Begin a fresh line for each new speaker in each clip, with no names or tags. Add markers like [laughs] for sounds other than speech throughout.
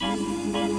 Ach,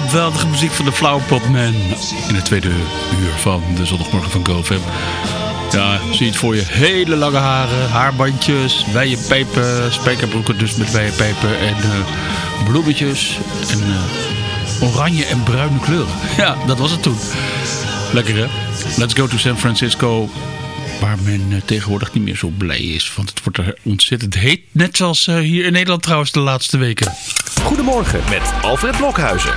geweldige muziek van de Flower Pot Man. In het tweede uur van de zondagmorgen van GoFam. Ja, zie het voor je. Hele lange haren, haarbandjes, pijpen, spijkerbroeken dus met pijpen en uh, bloemetjes en uh, oranje en bruine kleuren. [laughs] Ja, dat was het toen. Lekker hè? Let's go to San Francisco waar men uh, tegenwoordig niet meer zo blij is. Want het wordt er ontzettend heet. Net zoals hier in Nederland trouwens de laatste weken.
Goedemorgen met Alfred Blokhuizen.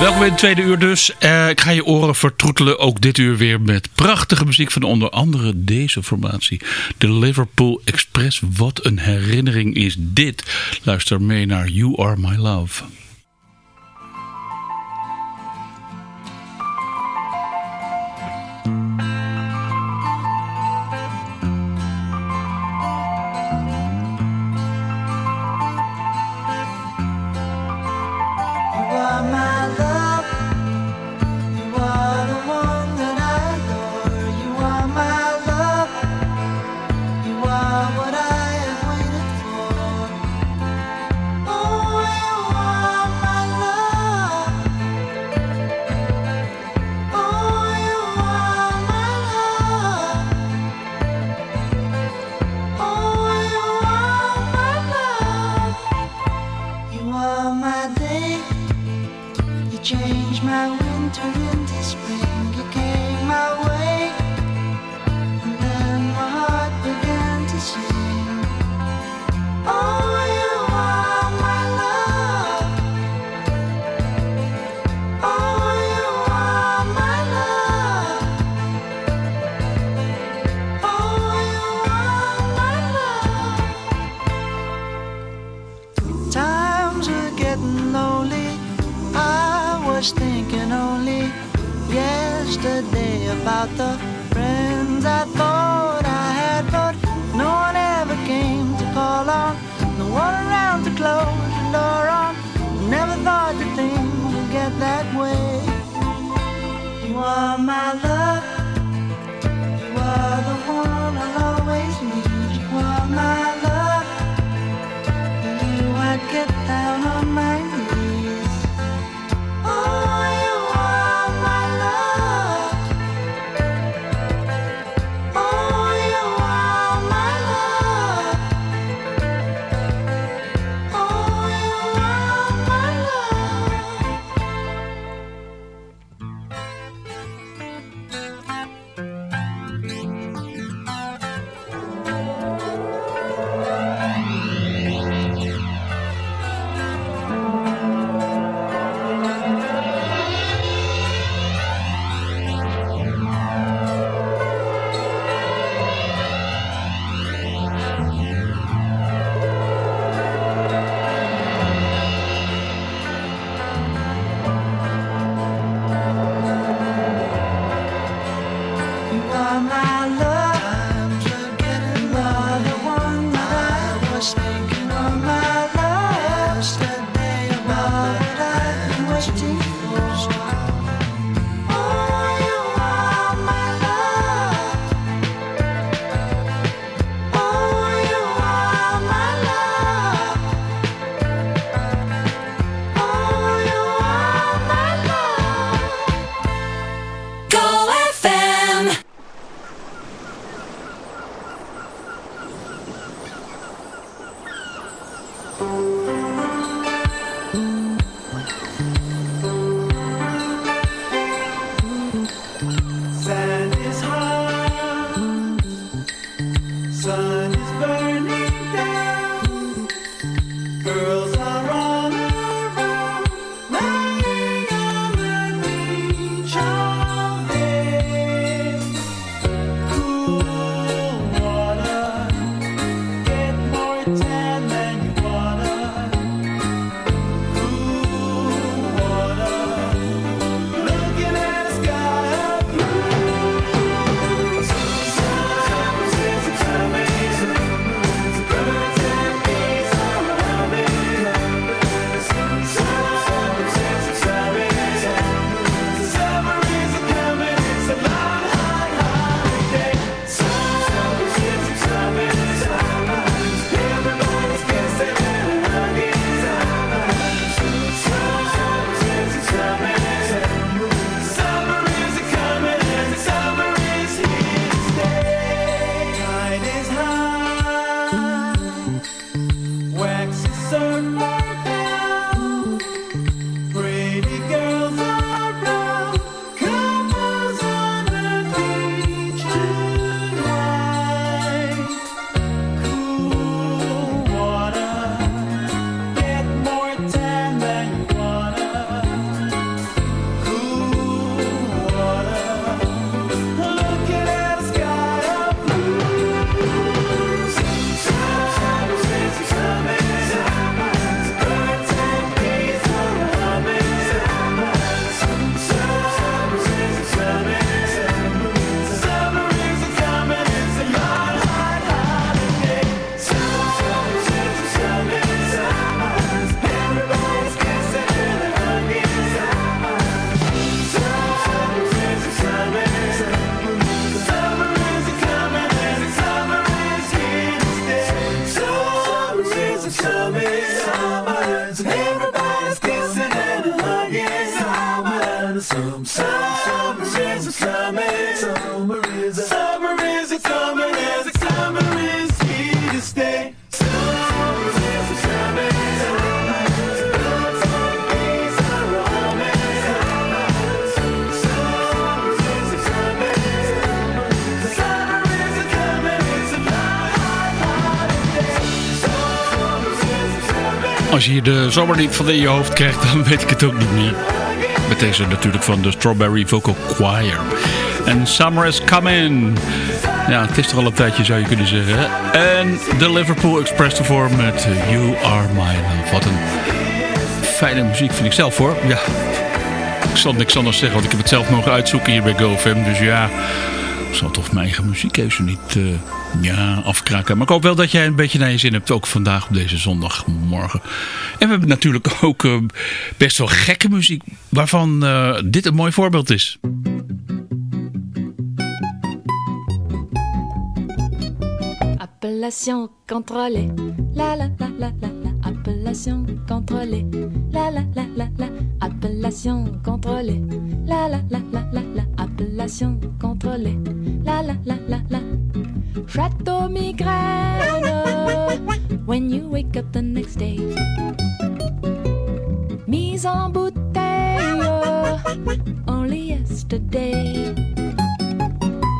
Welkom in het tweede uur dus. Uh, ik ga je oren vertroetelen ook dit uur weer met prachtige muziek van onder andere deze formatie. De Liverpool Express. Wat een herinnering is dit. Luister mee naar You Are My Love. je de zomer niet van in je hoofd krijgt, dan weet ik het ook niet meer. Met deze natuurlijk van de Strawberry Vocal Choir. En Summer is Coming. Ja, het is toch al een tijdje zou je kunnen zeggen. En de Liverpool Express ervoor met You Are My Love. Wat een fijne muziek vind ik zelf hoor. Ja, ik zal niks anders zeggen, want ik heb het zelf mogen uitzoeken hier bij GoFam. Dus ja, ik zal toch mijn eigen muziekeuze niet... Eh, ja, afkraken. Maar ik hoop wel dat jij een beetje naar je zin hebt, ook vandaag op deze zondagmorgen. En we hebben natuurlijk ook uh, best wel gekke muziek, waarvan uh, dit een mooi voorbeeld is.
Appellation contrôlée, la la la la la la. Appellation contrôlée, la la la la la. Appellation contrôlée, la la la la la. Appellation contrôlée, la la la la la. Château migraine, when you wake up the next day. Mise en bouteille, only yesterday.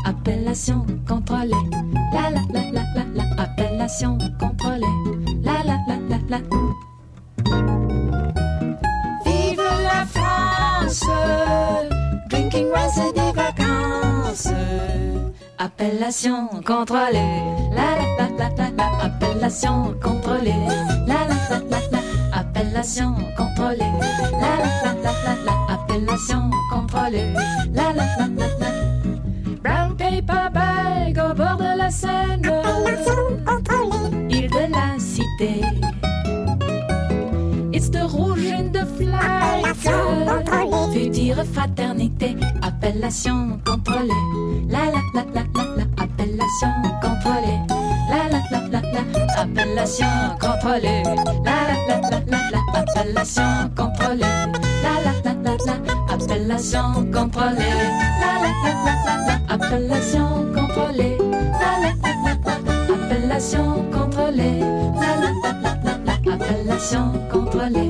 Appellation contrôlée, la la la la la la. Appellation contrôlée, la la la la la. Appellation contrôlée, la la la la la la. Appellation contrôlée, la la la la la. Appellation contrôlée, la la la la la la. Appellation contrôlée, la la la la la. Brown paper bag au bord de la Seine. Île de la cité. It's the rouge in the flag. Veut dire fraternité. Appellation contrôlée. La la la la la la. Appellation contrôlée. La la la la la. Appellation contrôlée. La la la la la la. Appellation contrôlée. La la la la la. Appellation contrôlée. La la la la la la. Appellation contrôlée. La la la la la. Appellation contrôlée. La la la la la. Appellation contrôlée.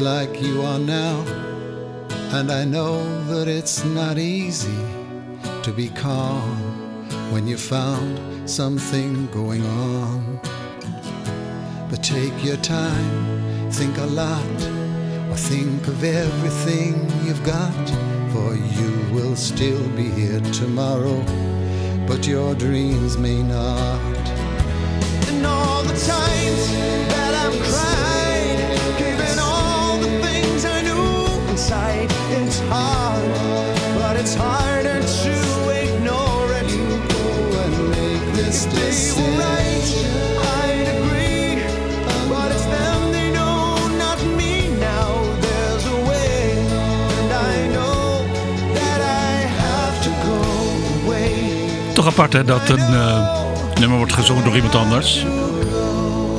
Like you are now, and I know that it's not easy to be calm when you found something going on. But take your time, think a lot, or think of everything you've got, for you will still be here tomorrow, but your dreams may not.
And all the times It's hard, but it's harder to ignore it.
And make this
if they were right, I'd agree.
But it's
them they know, not me. Now there's a way, and I know that I have to go away.
Toch apart hè, dat een uh, nummer wordt gezongen door iemand anders.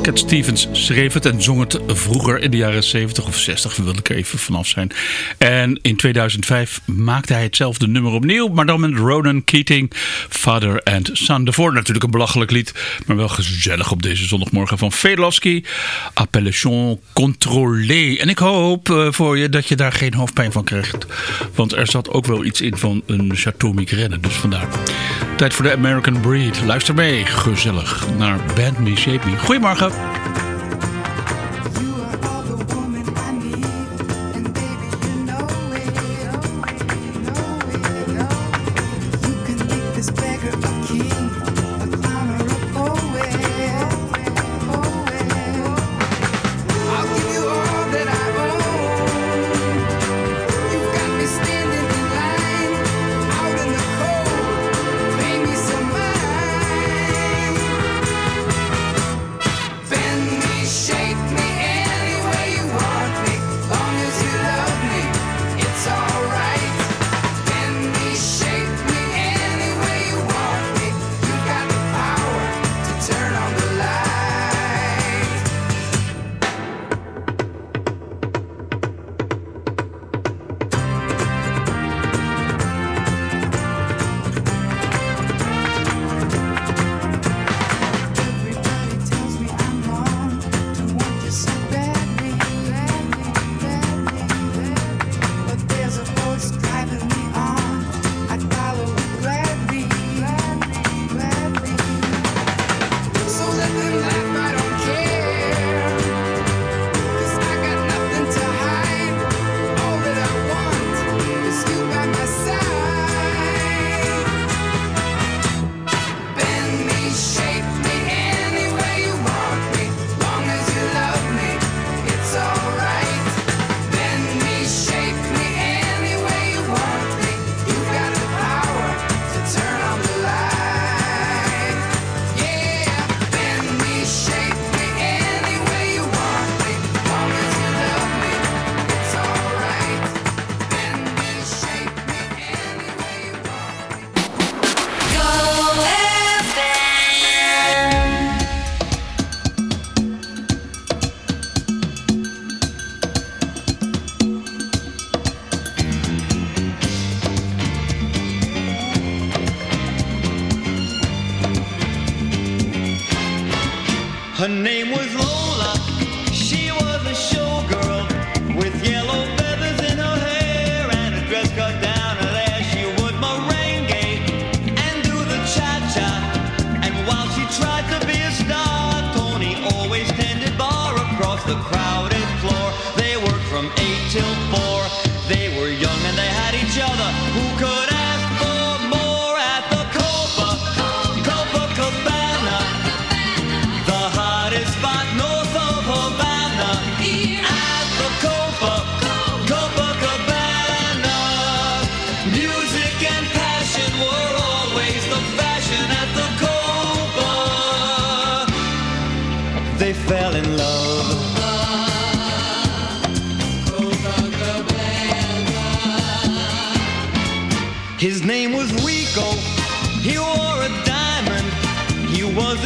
Cat Stevens schreef het en zong het vroeger in de jaren 70 of 60, wil ik even vanaf zijn. En in 2005 maakte hij hetzelfde nummer opnieuw, maar dan met Ronan Keating, Father and Son. Daarvoor natuurlijk een belachelijk lied, maar wel gezellig op deze zondagmorgen van Fedorowski. Appellation Contrôlée. En ik hoop uh, voor je dat je daar geen hoofdpijn van krijgt, want er zat ook wel iets in van een Chateau Migraine, dus vandaar. Tijd voor de American Breed. Luister mee, gezellig, naar Band Me Shape. Goedemorgen. stuff.
The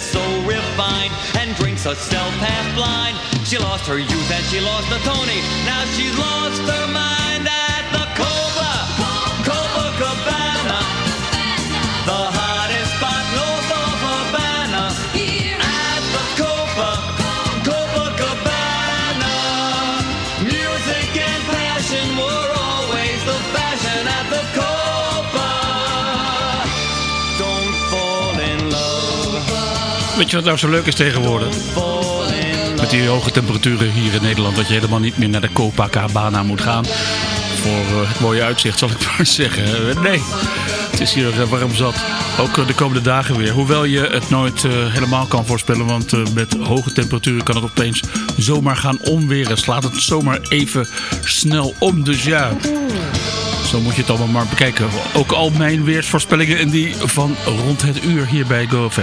So refined and drinks herself half blind. She lost her youth and she lost her Tony. Now she's lost her mind at the Cobra, Copacabana. The hottest spot
Weet je wat nou zo leuk is tegenwoordig? Met die hoge temperaturen hier in Nederland. Dat je helemaal niet meer naar de Copacabana moet gaan. Voor eh, het mooie uitzicht zal ik [laughs] maar zeggen. Eh, Nee, het is hier eh, warm zat. Ook de komende dagen weer. Hoewel je het nooit helemaal kan voorspellen. Want met hoge temperaturen kan het opeens zomaar gaan onweren. Slaat het zomaar even snel om. Dus ja... Zo moet je het allemaal maar bekijken. Ook al mijn weersvoorspellingen en die van rond het uur hier bij GoFM.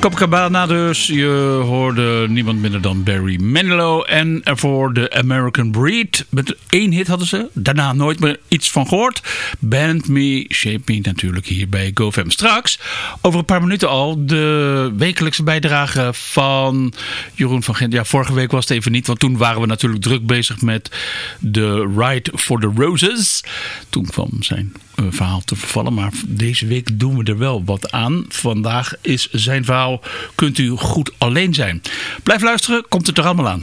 Copacabana dus. Je hoorde niemand minder dan Barry Manilow. En voor de American Breed. Met één hit hadden ze. Daarna nooit meer iets van gehoord. Band Me, Shape Me natuurlijk hier bij GoFam. Straks, over een paar minuten al, de wekelijkse bijdrage van Jeroen van Gent. Ja, vorige week was het even niet. Want toen waren we natuurlijk druk bezig met de Ride for the Roses. Toen kwam zijn eh, verhaal te vervallen. Maar deze week doen we er wel wat aan. Vandaag is zijn verhaal Kunt u goed alleen zijn. Blijf luisteren, komt het er allemaal aan.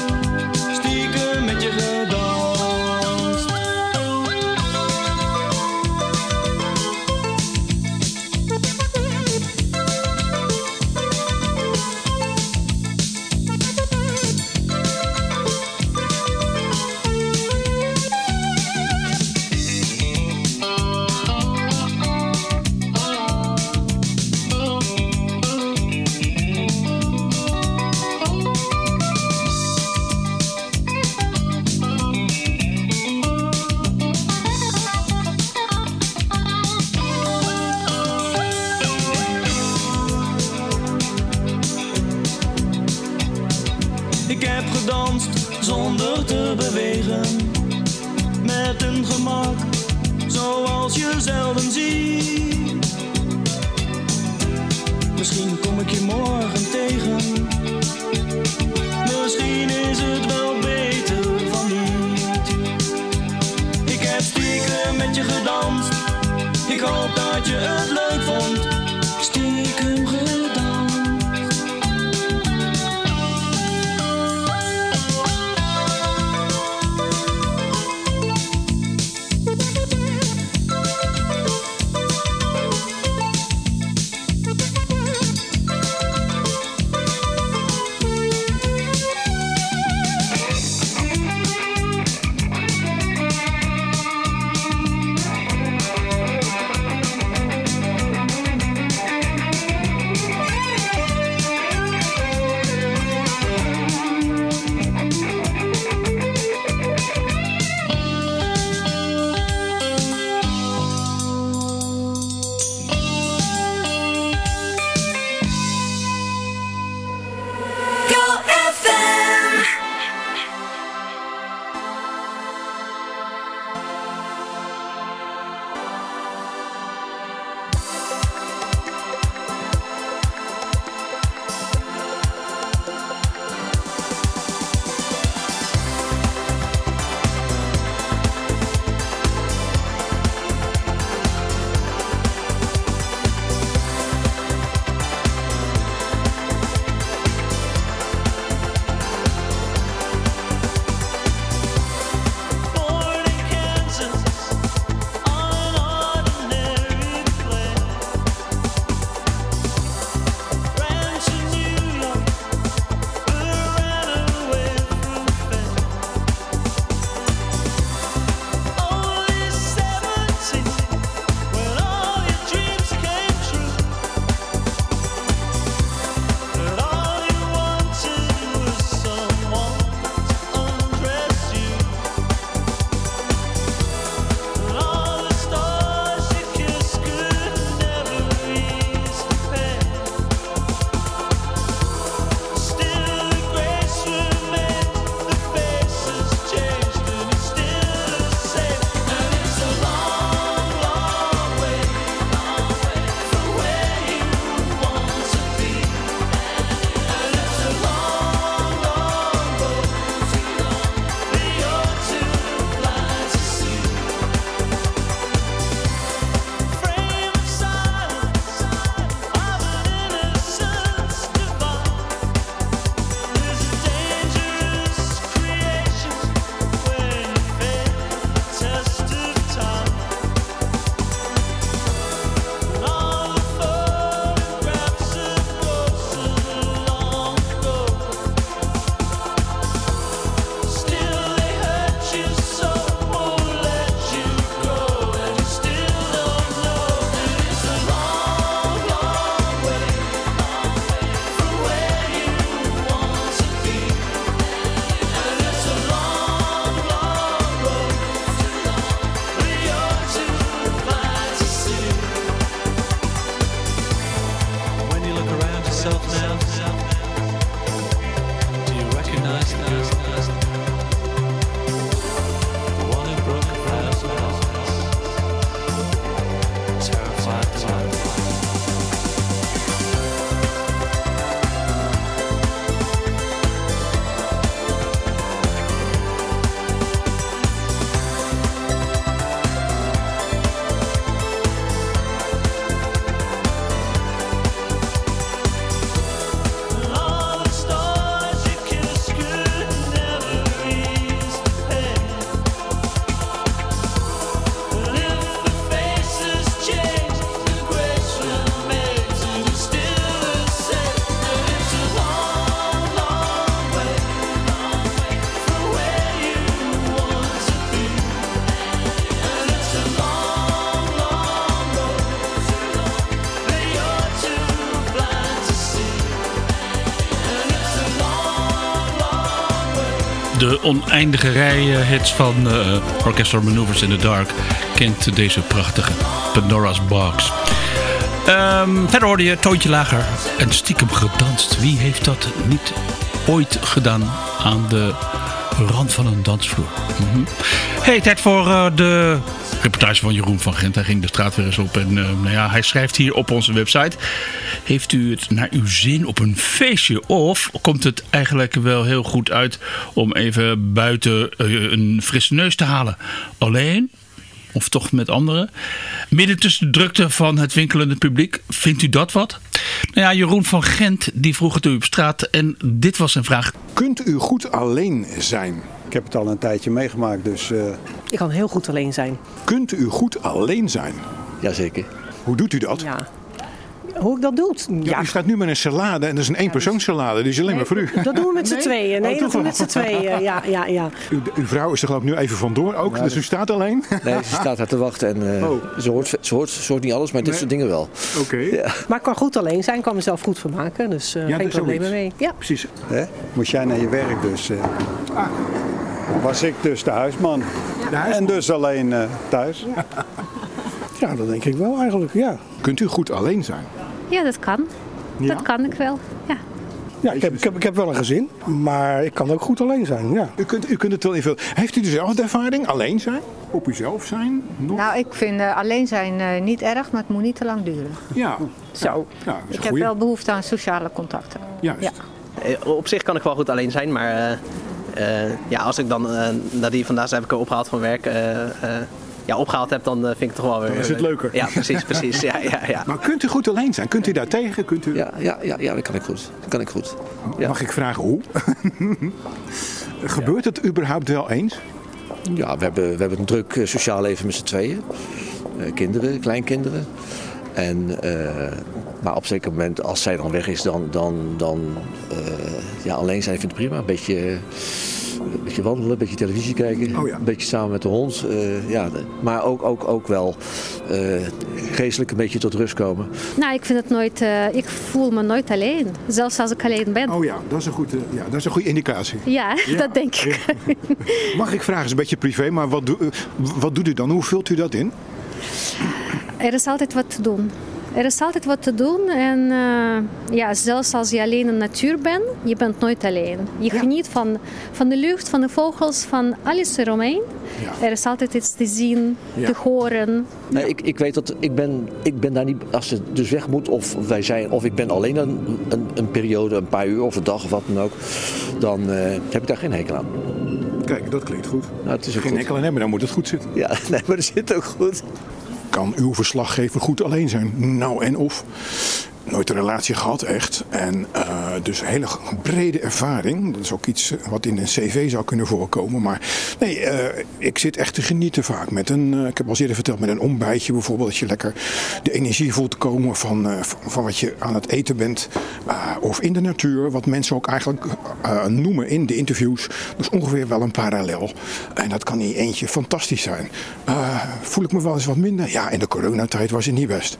Oneindige rij eh, hits van uh, Orchestral Maneuvers in the Dark kent deze prachtige Pandora's Box. Um, verder hoorde je Toontje Lager en stiekem gedanst. Wie heeft dat niet ooit gedaan aan de rand van een dansvloer? -hmm. Hey, tijd voor uh, de reportage van Jeroen van Gent. Hij ging de straat weer eens op en uh, nou ja, hij schrijft hier op onze website. Heeft u het naar uw zin op een feestje? Of komt het eigenlijk wel heel goed uit om even buiten uh, een frisse neus te halen? Alleen? Of toch met anderen? Midden tussen de drukte van het winkelende publiek. Vindt u dat wat? Nou ja, Jeroen van Gent die vroeg het u op straat en dit was zijn vraag.
Kunt u goed alleen zijn?
Ik heb het al een tijdje meegemaakt, dus... Uh...
Ik kan heel goed alleen zijn.
Kunt u goed alleen zijn?
Jazeker.
Hoe doet u dat?
Ja. Hoe ik dat doe?
Ja, ja. U staat nu met een salade en dat is een eenpersoonssalade, dus alleen
nee,
maar voor u.
Dat doen we met z'n
nee?
tweeën. Nee,
oh,
dat doen we met z'n tweeën. Ja, ja, ja. [laughs]
U, uw vrouw is er geloof ik nu even vandoor ook,
Ja,
dus u staat alleen?
Nee, ze staat daar te wachten en uh,
Oh.
ze, hoort, ze, hoort, ze hoort niet alles, maar dit
Nee.
soort dingen wel.
Oké. [laughs]
Ja.
Maar ik kan goed alleen zijn, ik kan mezelf goed vermaken. Dus uh,
Ja,
geen problemen mee. Ja.
Precies.
Hè? Moest jij naar je werk dus. eh, Was ik dus de huisman. En dus alleen eh, thuis.
Ja, dat denk ik wel eigenlijk, ja.
Kunt u goed alleen zijn?
Ja, dat kan.
Ja?
Dat kan ik wel. Ja.
Ja, ik heb, ik, heb, ik heb wel een gezin, maar ik kan ook goed alleen zijn, ja.
U kunt, u kunt het wel invullen. Heeft u dezelfde ervaring? Alleen zijn? Op uzelf zijn? Nog?
Nou, ik vind eh, alleen zijn eh, niet erg, maar het moet niet te lang duren.
Ja.
Zo.
Ja,
Ik heb
goeie.
wel behoefte aan sociale contacten.
Juist.
Ja.
Eh, Op zich kan ik wel goed alleen zijn, maar eh, eh, ja, als ik dan eh Nadine vandaag heb ik haar opgehaald van werk, eh, eh, ja, opgehaald heb, dan eh, vind ik het toch wel weer...
Dan is het leuker.
Ja, precies, precies. Ja, ja, ja.
Maar kunt u goed alleen zijn? Kunt u daar tegen? Kunt u...
Ja, ja, ja, ja, dat kan ik goed. Dat kan ik goed. Ja.
Mag ik vragen hoe? [laughs] Gebeurt het überhaupt wel eens?
Ja, we hebben, we hebben een druk eh, sociaal leven met z'n tweeën. Eh, kinderen, kleinkinderen. En, eh, maar op een zeker moment, als zij dan weg is, dan, dan, dan eh, ja, alleen zijn vind ik prima. Een beetje, een beetje wandelen, een beetje televisie kijken.
Oh ja.
Een beetje samen met de hond. eh, ja, de- maar ook, ook, ook wel eh, geestelijk een beetje tot rust komen.
Nou, ik vind het nooit, eh, ik voel me nooit alleen. Zelfs als ik alleen ben.
Oh ja, dat is een goede, ja, dat is een goede indicatie.
Ja, [laughs] dat denk ik.
Mag ik vragen, is een beetje privé, maar wat, doe- wat doet u dan? Hoe vult u dat in?
Er is altijd wat te doen. Er is altijd wat te doen en eh, ja, zelfs als je alleen in de natuur bent, je bent nooit alleen. Je geniet van, van de lucht, van de vogels, van alles eromheen. Er is altijd iets te zien,
Ja.
te horen.
Nee, ik, ik weet dat ik ben, ik ben daar niet, als ze dus weg moet of wij zijn, of ik ben alleen een, een, een periode, een paar uur of een dag of wat dan ook, dan eh, heb ik daar geen hekel aan.
Kijk, dat klinkt goed.
Nou, het is ook
Geen
goed.
enkel aan hebben, dan moet het goed zitten.
Ja, [laughs] nee, maar dat zit ook goed.
Kan uw verslaggever goed alleen zijn? Nou en of? Nooit een relatie gehad, echt. En eh, dus hele brede ervaring. Dat is ook iets eh, wat in een cv zou kunnen voorkomen. Maar nee, eh, ik zit echt te genieten vaak. Met een, ik heb al eerder verteld, met een ontbijtje bijvoorbeeld. Dat je lekker de energie voelt komen van, van wat je aan het eten bent. Of in de natuur, wat mensen ook eigenlijk noemen in de interviews. Is ongeveer wel een parallel. En dat kan niet eentje fantastisch zijn. Voel ik me wel eens wat minder? Ja, in de coronatijd was het niet best.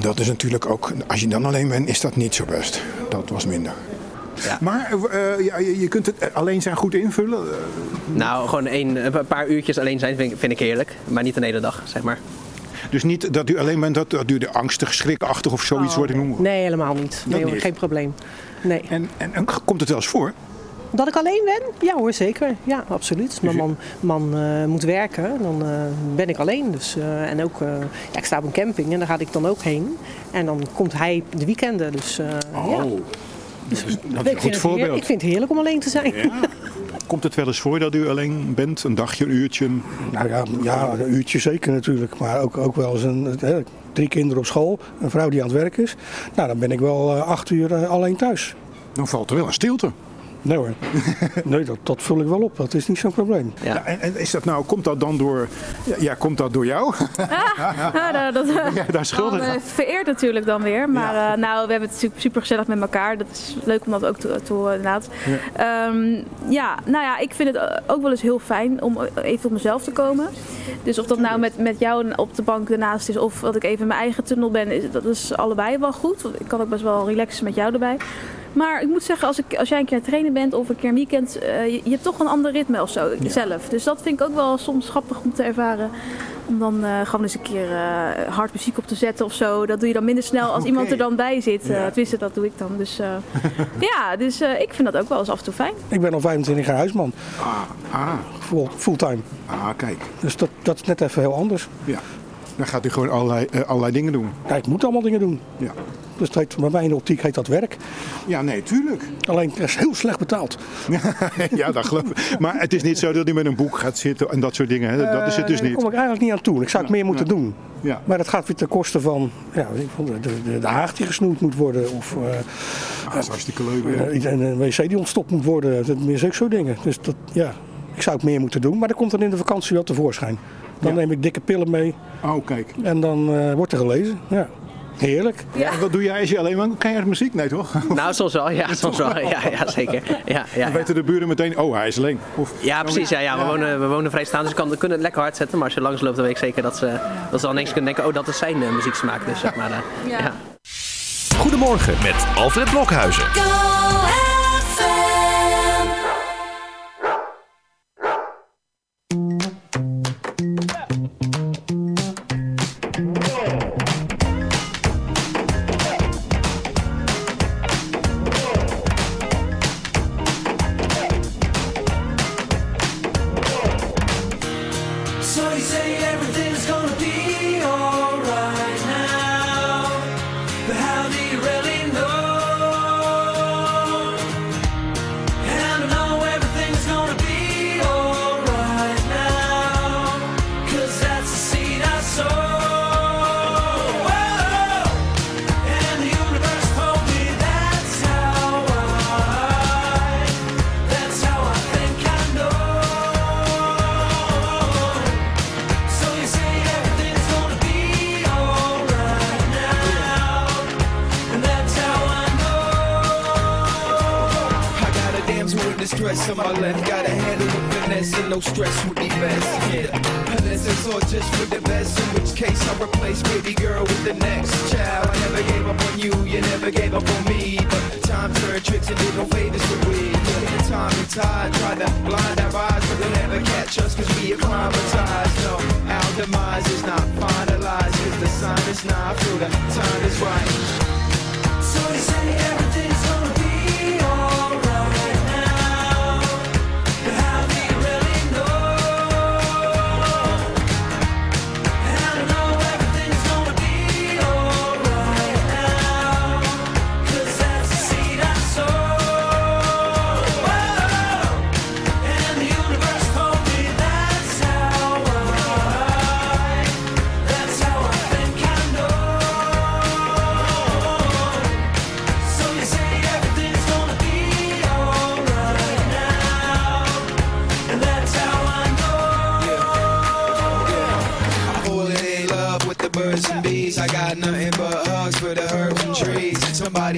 Dat is natuurlijk ook, je dan alleen bent, is dat niet zo best. Dat was minder. Maar eh, ja, je kunt het alleen zijn goed invullen. Eh,
Nou, gewoon een, een paar uurtjes alleen zijn vind, ik- vind ik heerlijk, maar niet een hele dag, zeg maar.
Dus niet dat u alleen bent, dat, dat u de angstig, schrikachtig of zoiets
Oh,
wordt noemen.
Nee, helemaal niet. Nee,
Dat
hoor,
niet.
geen probleem. Nee.
En, en, en komt het wel eens voor?
Dat ik alleen ben? Ja hoor, zeker. Ja, absoluut. Mijn man, man eh, moet werken, dan eh, ben ik alleen. Dus, eh, en ook, eh, ja, ik sta op een camping en daar ga ik dan ook heen. En dan komt hij de weekenden. Dus, eh, ja.
Dus dat is
ik,
een
vind
goed
het
voorbeeld.
heer- ik vind het heerlijk om alleen te zijn. [laughs]
Komt het wel eens voor dat u alleen bent? Een dagje, een uurtje?
Nou ja, ja een uurtje zeker natuurlijk. Maar ook, ook wel eens een, hè, drie kinderen op school, een vrouw die aan het werk is. Nou, dan ben ik wel acht uur alleen thuis.
Dan valt er wel een stilte.
Nee hoor. [laughs] nee, dat, dat vul ik wel op. Dat is niet zo'n probleem.
Ja. en, en is dat nou, komt dat dan door, ja, ja komt dat door jou? [laughs]
Ja, nou, dat,
jij daar schuldig aan?
vereerd natuurlijk dan weer. Maar eh, nou, we hebben het super, super gezellig met elkaar. Dat is leuk om dat ook te, te horen inderdaad. Ja. ja, nou ja, ik vind het eh, ook wel eens heel fijn om even op mezelf te komen. Dus of dat nou met, met jou op de bank ernaast is of dat ik even in mijn eigen tunnel ben, is, dat is allebei wel goed. Want ik kan ook best wel relaxen met jou erbij. Maar ik moet zeggen, als, ik, als jij een keer trainer bent of een keer een weekend, eh, je, je hebt toch een ander ritme of zo zelf. Dus dat vind ik ook wel soms grappig om te ervaren. Om dan eh, gewoon eens een keer eh, hard muziek op te zetten of zo. Dat doe je dan minder snel als iemand er dan bij zit.
Ja.
Uh, tenminste, dat doe ik dan. Dus eh, [laughs] ja, dus eh, ik vind dat ook wel eens af en toe fijn.
Ik ben al 25 jaar huisman.
Ah, ah,
Full, fulltime.
ah, kijk.
Dus dat, dat is net even heel anders.
Ja. Dan gaat u gewoon allerlei, eh, allerlei dingen doen.
Ja, ik moet allemaal dingen doen.
Ja.
Dus het heet, de optiek heet dat werk.
Ja, nee, tuurlijk.
Alleen, het is heel slecht betaald. [laughs]
ja, dat geloof ik. Maar het is niet zo dat u met een boek gaat zitten en dat soort dingen. Hè? Dat is het dus
Eh, Daar
niet.
kom ik eigenlijk niet aan toe. Ik zou het meer moeten doen.
Ja.
Maar dat gaat weer ten koste van ja, de, de, de haag die gesnoeid moet worden. Of eh,
Ah, dat is hartstikke leuk.
en een wc die ontstopt moet worden. Dat is ook zo dingen. Dus dat, ja, ik zou het meer moeten doen. Maar dat komt dan in de vakantie wel tevoorschijn. Dan neem ik dikke pillen mee.
Oh, kijk.
En dan eh, wordt er gelezen. Ja. Heerlijk.
En wat doe jij als je alleen maar keihard muziek? Nee, toch? [laughs]
Nou, soms wel. Ja, [laughs] soms wel. Ja, ja zeker. Ja, ja,
Dan weten de buren meteen, oh, hij is alleen. Of,
Ja, precies. Ja, ja. We, wonen, we wonen vrij staan, dus we kunnen het lekker hard zetten. Maar als je langs loopt, dan weet ik zeker dat ze, dat ze dan ineens kunnen denken... oh, dat is zijn eh, muzieksmaak. Dus zeg maar, eh, ja.
Goedemorgen met Alfred Blokhuizen.
With the next child. I never gave up on you, you never gave up on me. But time turned tricks and did no favors for we. Yeah, the time and tide tried to blind our eyes, but they'll never catch us cause we acclimatized. No, our demise is not finalized, cause the sign is not through, the time is right.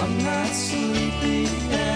I'm not sleepy.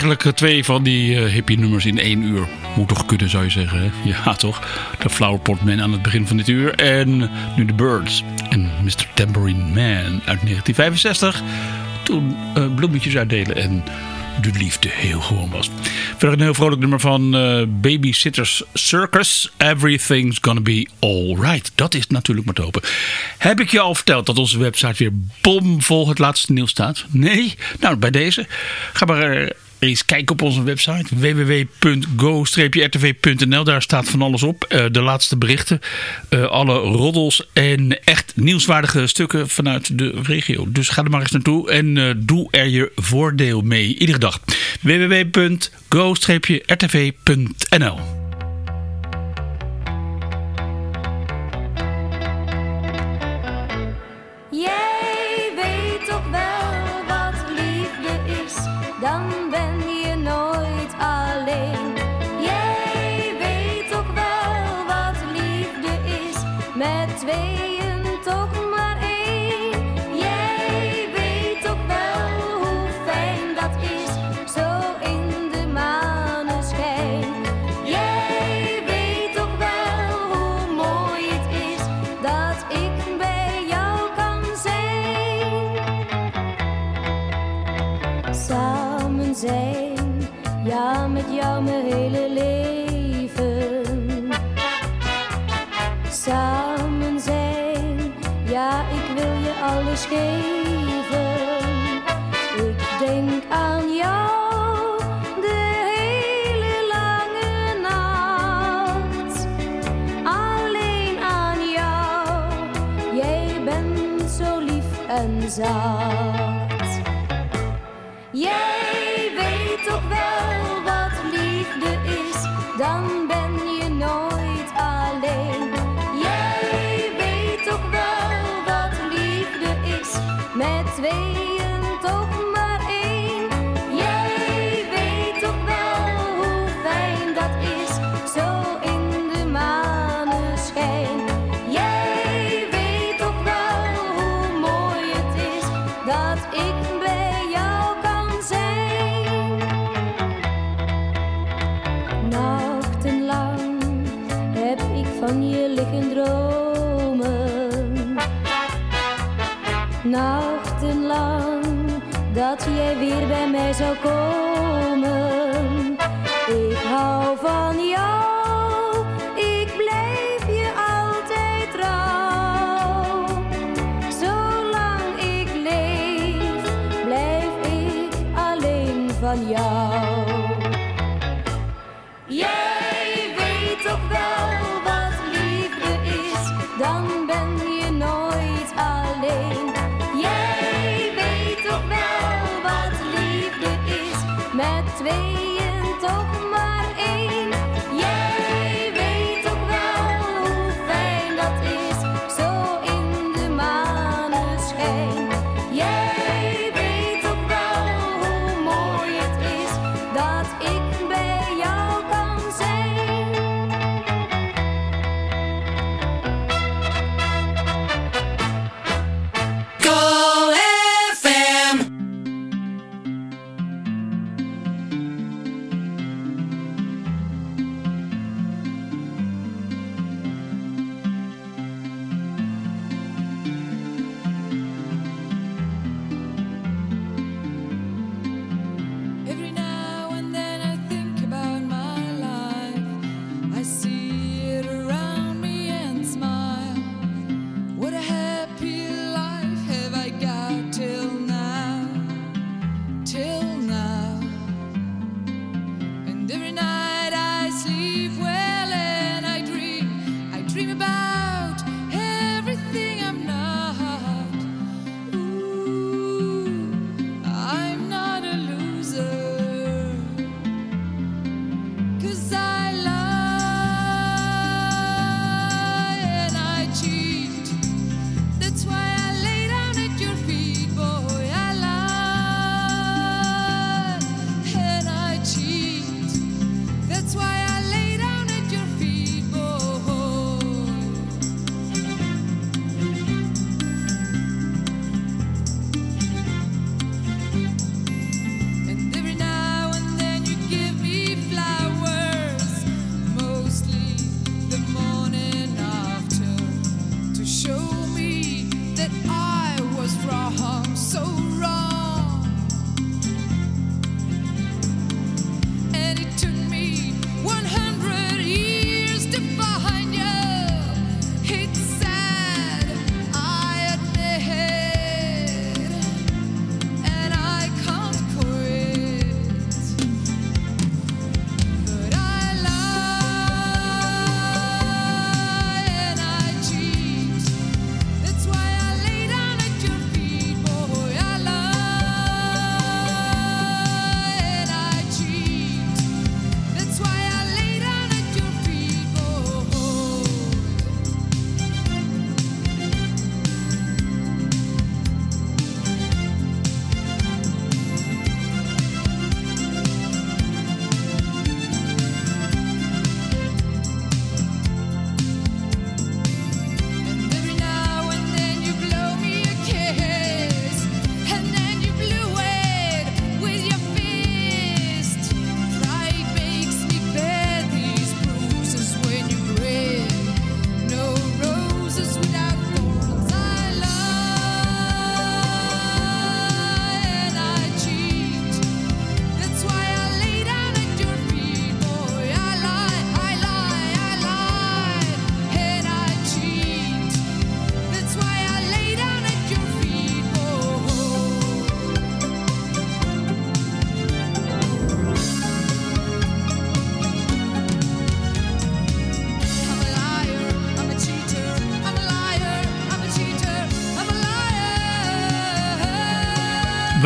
Eigenlijk eh, twee van die eh, hippie nummers in één uur. Moet toch kunnen, zou je zeggen. Hè? Ja, [laughs] toch? De Flower Pot Man aan het begin van dit uur. En nu de Birds. En Mr. Tambourine Man uit 1965. Toen eh, bloemetjes uitdelen en de liefde heel gewoon was. Verder een heel vrolijk nummer van Babysitters Circus. Everything's gonna be alright. Dat is natuurlijk maar te hopen. Heb ik je al verteld dat onze website weer bomvol het laatste nieuws staat? Nee? Nou, bij deze. Ga maar eens kijken op onze website www.go-rtv.nl. Daar staat van alles op. Eh, de laatste berichten, eh, alle roddels en echt nieuwswaardige stukken vanuit de regio. Dus ga er maar eens naartoe en eh, doe er je voordeel mee. Iedere dag. www.go-rtv.nl
Ik denk aan jou de hele lange nacht. Alleen aan jou, jij bent zo lief en zacht. Nachtenlang dat jij weer bij mij zou komen. Ik hou van jou,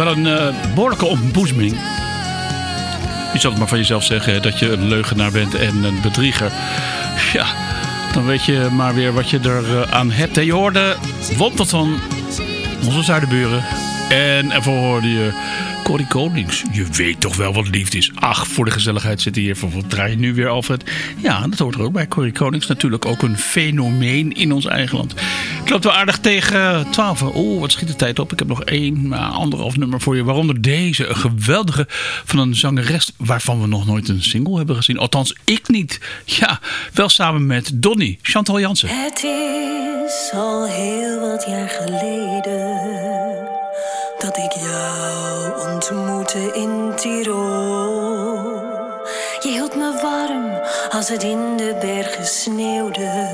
wel
een eh, behoorlijke ontboezeming. Je zal het maar van jezelf zeggen dat je een leugenaar bent en een bedrieger. Ja, dan weet je maar weer wat je er aan hebt. hè. Je hoorde van onze zuidenburen. En ervoor hoorde je Corrie Konings. Je weet toch wel wat liefde is. Ach, voor de gezelligheid zit hier. Van wat draai je nu weer, Alfred? Ja, dat hoort er ook bij. Corrie Konings natuurlijk ook een fenomeen in ons eigen land. Het loopt wel aardig tegen 12. Oh, wat schiet de tijd op. Ik heb nog één, maar anderhalf nummer voor je. Waaronder deze, een geweldige van een zangeres... waarvan we nog nooit een single hebben gezien. Althans, ik niet. Ja, wel samen met Donny, Chantal Jansen.
Het is al heel wat jaar geleden dat ik jou ontmoette in Tirol. Je hield me warm als het in de bergen sneeuwde.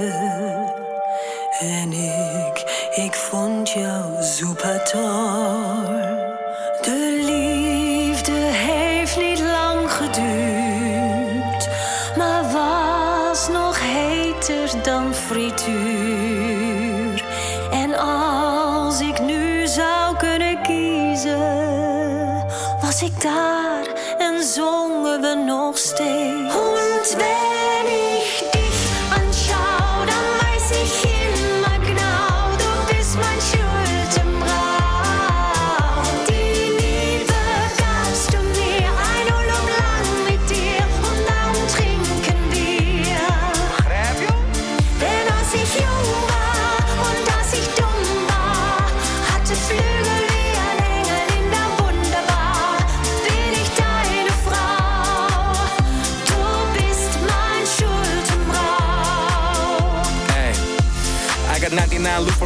En ik, ik vond jou super De liefde heeft niet lang geduurd, maar was nog heter dan frituur. Was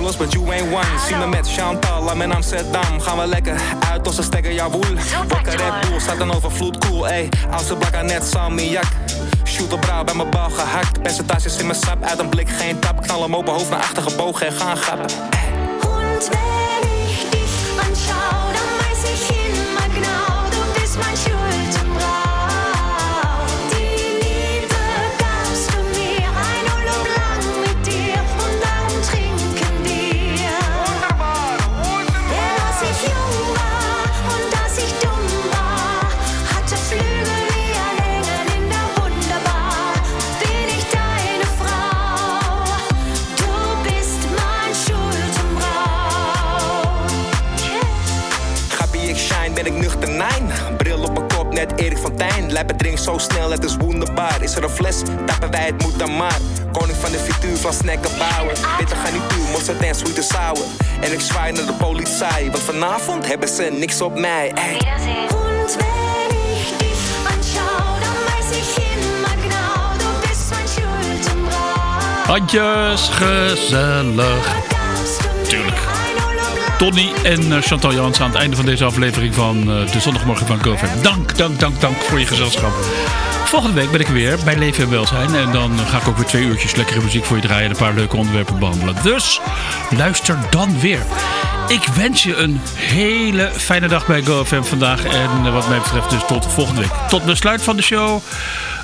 99 loopers, but you ain't one. Zie me met Chantal, I'm in Amsterdam. Gaan we lekker uit als ze stekken jouw woel. Wakker Red Bull, staat een overvloed cool. Ey, oudste blak aan net salmiak. Shoot op brouw bij mijn bal gehakt. Percentages in mijn sap, uit een blik geen tap. Knal hem open hoofd naar achter gebogen en gaan grappen. Van snacken bouwen. Bitter gaan niet toe, mosterd en sweet en sour. En ik zwaai naar de politie, want vanavond hebben ze niks op mij. Ey.
Handjes, gezellig. Tuurlijk. Tony en eh, Chantal Jans aan het einde van deze aflevering van eh, de zondagmorgen van GoFam. Dank, dank, dank, dank voor je gezelschap. Volgende week ben ik er weer bij Leven en Welzijn. En dan ga ik ook weer twee uurtjes lekkere muziek voor je draaien en een paar leuke onderwerpen behandelen. Dus luister dan weer. Ik wens je een hele fijne dag bij GoFM vandaag. En wat mij betreft dus tot volgende week. Tot besluit van de show.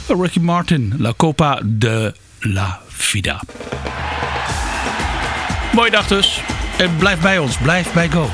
Ricky Martin, La Copa de la Vida. Mooie dag dus. En blijf bij ons. Blijf bij Go.